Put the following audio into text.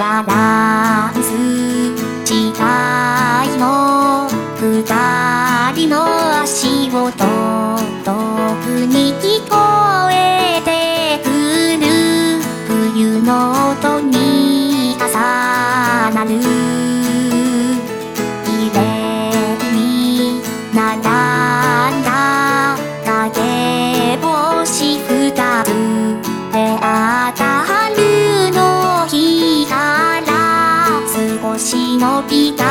バランス違いの二人の足音遠くに聞こえてくる。冬の音に重なる。のびた